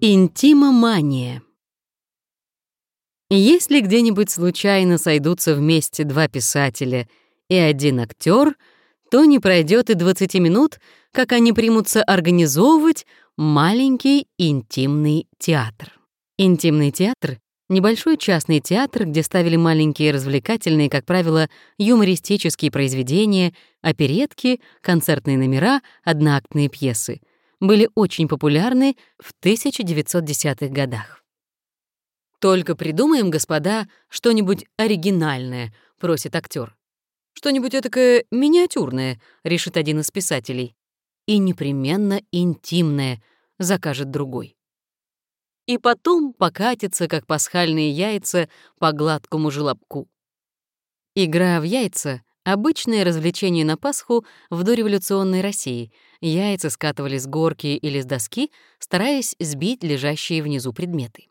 Интимомания. Если где-нибудь случайно сойдутся вместе два писателя и один актер, то не пройдет и 20 минут, как они примутся организовывать маленький интимный театр. Интимный театр — небольшой частный театр, где ставили маленькие развлекательные, как правило, юмористические произведения, оперетки, концертные номера, одноактные пьесы — были очень популярны в 1910-х годах. «Только придумаем, господа, что-нибудь оригинальное», — просит актер. «Что-нибудь этакое миниатюрное», — решит один из писателей. «И непременно интимное», — закажет другой. И потом покатится, как пасхальные яйца, по гладкому желобку. Игра в яйца Обычное развлечение на Пасху в дореволюционной России. Яйца скатывали с горки или с доски, стараясь сбить лежащие внизу предметы.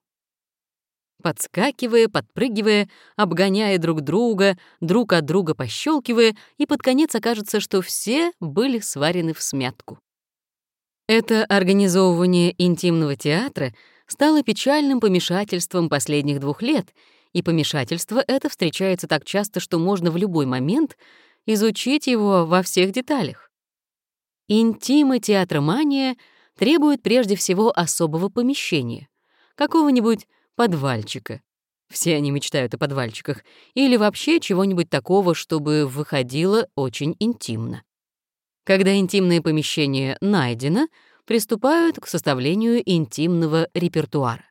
Подскакивая, подпрыгивая, обгоняя друг друга, друг от друга пощелкивая, и под конец окажется, что все были сварены в смятку. Это организовывание интимного театра стало печальным помешательством последних двух лет — и помешательство это встречается так часто, что можно в любой момент изучить его во всех деталях. Интима театромания требует прежде всего особого помещения, какого-нибудь подвальчика. Все они мечтают о подвальчиках, или вообще чего-нибудь такого, чтобы выходило очень интимно. Когда интимное помещение найдено, приступают к составлению интимного репертуара.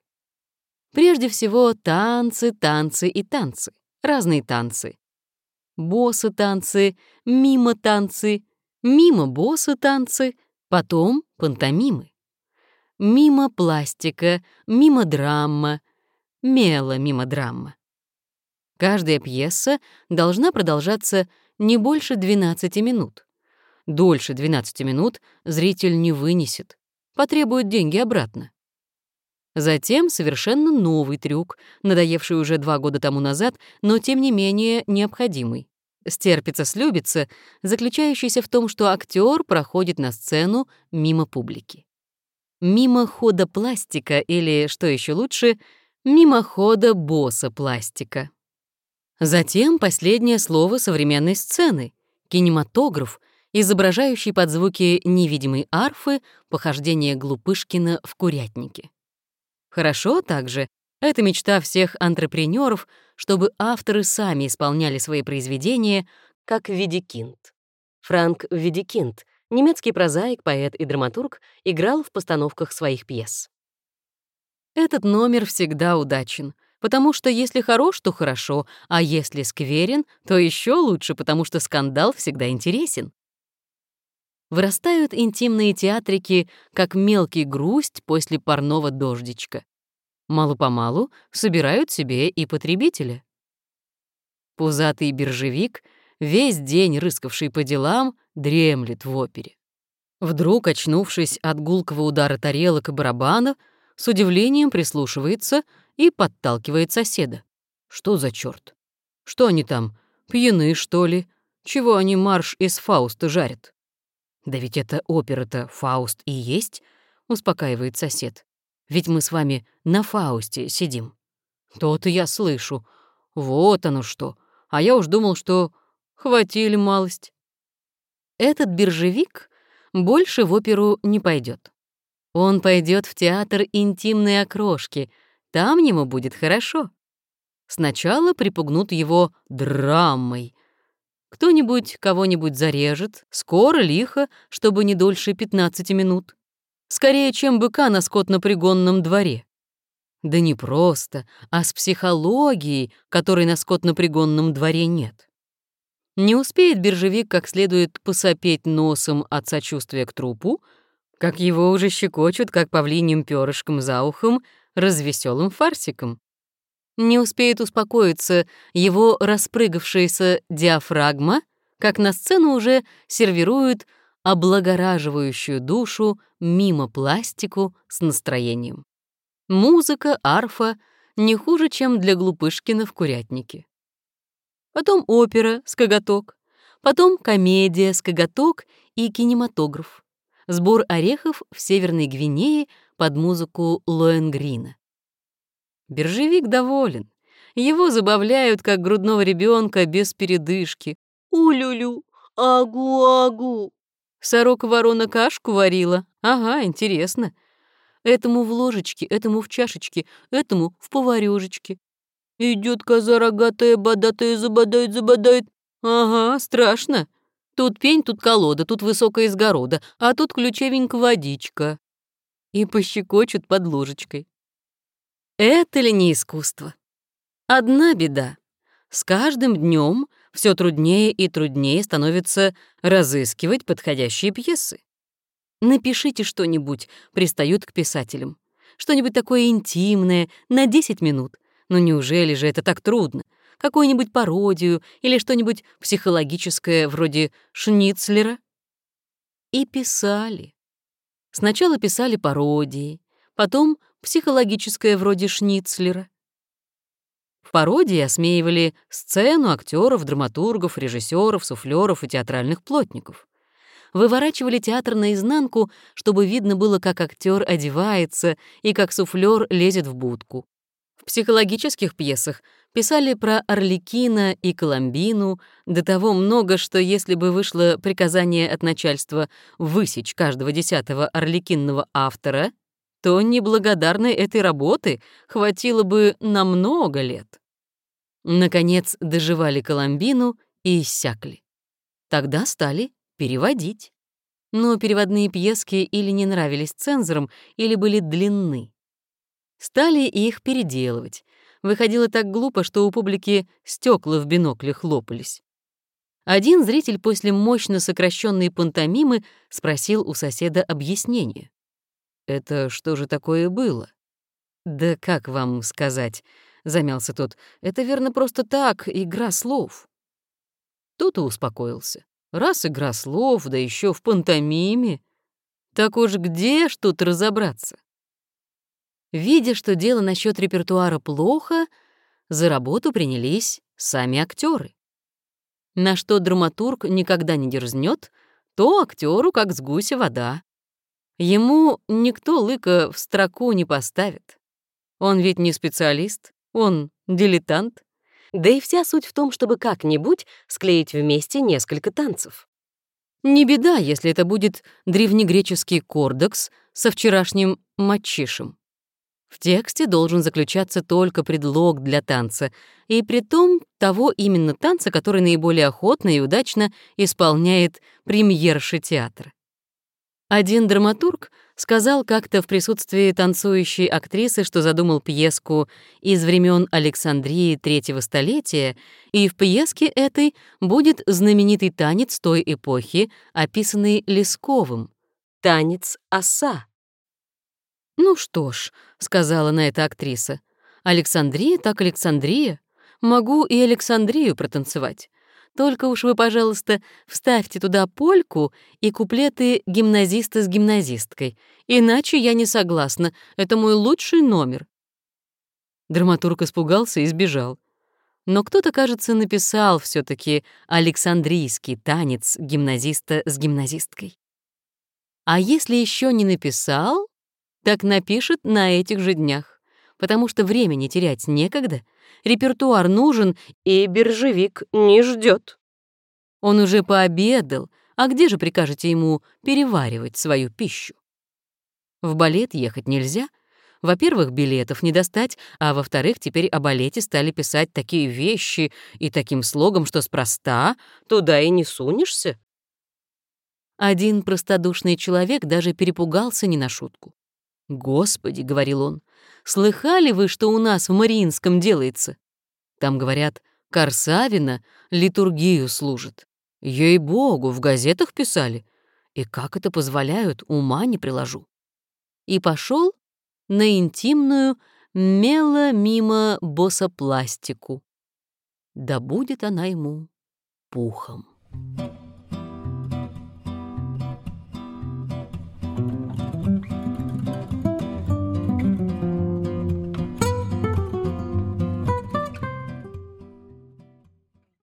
Прежде всего, танцы, танцы и танцы. Разные танцы. Боссы танцы, мимо танцы, мимо боссы танцы, потом пантомимы. Мимо пластика, мимо драма, мело мимо драма. Каждая пьеса должна продолжаться не больше 12 минут. Дольше 12 минут зритель не вынесет, потребует деньги обратно. Затем совершенно новый трюк, надоевший уже два года тому назад, но тем не менее необходимый. Стерпится-слюбится, заключающийся в том, что актер проходит на сцену мимо публики. Мимо хода пластика или, что еще лучше, мимо хода босса пластика. Затем последнее слово современной сцены — кинематограф, изображающий под звуки невидимой арфы похождение Глупышкина в курятнике. Хорошо также, это мечта всех антрепренеров, чтобы авторы сами исполняли свои произведения, как Ведикинд. Франк Ведикинд, немецкий прозаик, поэт и драматург, играл в постановках своих пьес. Этот номер всегда удачен, потому что если хорош, то хорошо, а если скверен, то еще лучше, потому что скандал всегда интересен. Вырастают интимные театрики, как мелкий грусть после парного дождичка. Мало-помалу собирают себе и потребителя. Пузатый биржевик, весь день рыскавший по делам, дремлет в опере. Вдруг, очнувшись от гулкого удара тарелок и барабана, с удивлением прислушивается и подталкивает соседа. Что за черт? Что они там, пьяны, что ли? Чего они марш из Фауста жарят? «Да ведь это опера-то Фауст и есть», — успокаивает сосед. «Ведь мы с вами на Фаусте сидим». «То-то я слышу. Вот оно что. А я уж думал, что хватили малость». Этот биржевик больше в оперу не пойдет. Он пойдет в театр интимной окрошки. Там ему будет хорошо. Сначала припугнут его драмой, кто-нибудь кого-нибудь зарежет, скоро, лихо, чтобы не дольше 15 минут. Скорее, чем быка на скотно-пригонном дворе. Да не просто, а с психологией, которой на скотно-пригонном дворе нет. Не успеет биржевик как следует посопеть носом от сочувствия к трупу, как его уже щекочут, как павлиним перышком за ухом, развеселым фарсиком. Не успеет успокоиться его распрыгавшаяся диафрагма, как на сцену уже сервируют облагораживающую душу мимо пластику с настроением. Музыка, арфа не хуже, чем для Глупышкина в «Курятнике». Потом опера с коготок, потом комедия с коготок и кинематограф. Сбор орехов в Северной Гвинее под музыку Лоэнгрина. Биржевик доволен. Его забавляют, как грудного ребенка без передышки. «У-лю-лю, агу-агу». Сорока-ворона кашку варила. Ага, интересно. Этому в ложечке, этому в чашечке, этому в поварёжечке. Идет коза рогатая, бодатая, забодает, забодает. Ага, страшно. Тут пень, тут колода, тут высокая изгорода, а тут ключевенько водичка. И пощекочут под ложечкой. Это ли не искусство? Одна беда. С каждым днем все труднее и труднее становится разыскивать подходящие пьесы. Напишите что-нибудь, пристают к писателям. Что-нибудь такое интимное, на 10 минут. Но неужели же это так трудно? Какую-нибудь пародию или что-нибудь психологическое вроде Шницлера? И писали. Сначала писали пародии, потом психологическое вроде Шницлера. В пародии осмеивали сцену актеров, драматургов, режиссеров, суфлеров и театральных плотников. Выворачивали театр наизнанку, чтобы видно было, как актер одевается и как суфлер лезет в будку. В психологических пьесах писали про Орликина и Коломбину, до того много, что если бы вышло приказание от начальства высечь каждого десятого орликинного автора, то неблагодарной этой работы хватило бы на много лет. Наконец доживали Коломбину и иссякли. Тогда стали переводить. Но переводные пьески или не нравились цензорам, или были длинны. Стали их переделывать. Выходило так глупо, что у публики стекла в бинокле хлопались. Один зритель после мощно сокращенной пантомимы спросил у соседа объяснение. «Это что же такое было?» «Да как вам сказать?» — замялся тот. «Это верно просто так, игра слов». Тут и успокоился. Раз игра слов, да еще в пантомиме. Так уж где ж тут разобраться? Видя, что дело насчет репертуара плохо, за работу принялись сами актеры. На что драматург никогда не дерзнет, то актеру как с гуся вода. Ему никто лыка в строку не поставит. Он ведь не специалист, он дилетант. Да и вся суть в том, чтобы как-нибудь склеить вместе несколько танцев. Не беда, если это будет древнегреческий кордекс со вчерашним мачишем. В тексте должен заключаться только предлог для танца, и при том того именно танца, который наиболее охотно и удачно исполняет премьерши театра. Один драматург сказал как-то в присутствии танцующей актрисы, что задумал пьеску из времен Александрии третьего столетия, и в пьеске этой будет знаменитый танец той эпохи, описанный Лесковым — танец оса. «Ну что ж», — сказала на это актриса, — «Александрия так Александрия. Могу и Александрию протанцевать. Только уж вы, пожалуйста, вставьте туда польку и куплеты гимназиста с гимназисткой. Иначе я не согласна. Это мой лучший номер». Драматург испугался и сбежал. Но кто-то, кажется, написал все таки Александрийский танец гимназиста с гимназисткой. А если еще не написал, так напишет на этих же днях, потому что времени терять некогда — репертуар нужен, и биржевик не ждет. Он уже пообедал, а где же прикажете ему переваривать свою пищу? В балет ехать нельзя. Во-первых, билетов не достать, а во-вторых, теперь о балете стали писать такие вещи и таким слогом, что спроста туда и не сунешься. Один простодушный человек даже перепугался не на шутку. «Господи», — говорил он, — «слыхали вы, что у нас в Мариинском делается? Там, говорят, Корсавина литургию служит. Ей-богу, в газетах писали. И как это позволяют, ума не приложу». И пошел на интимную мело-мимо босопластику. Да будет она ему пухом. Thank you.